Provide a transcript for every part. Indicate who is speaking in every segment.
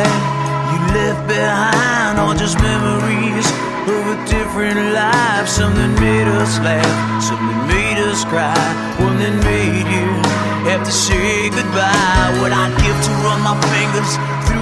Speaker 1: that you left behind all just memories of a different life. Something made us laugh, something made us cry, one that made you have to say goodbye. What I'd give to run my fingers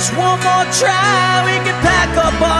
Speaker 1: just one more try, we can pack up our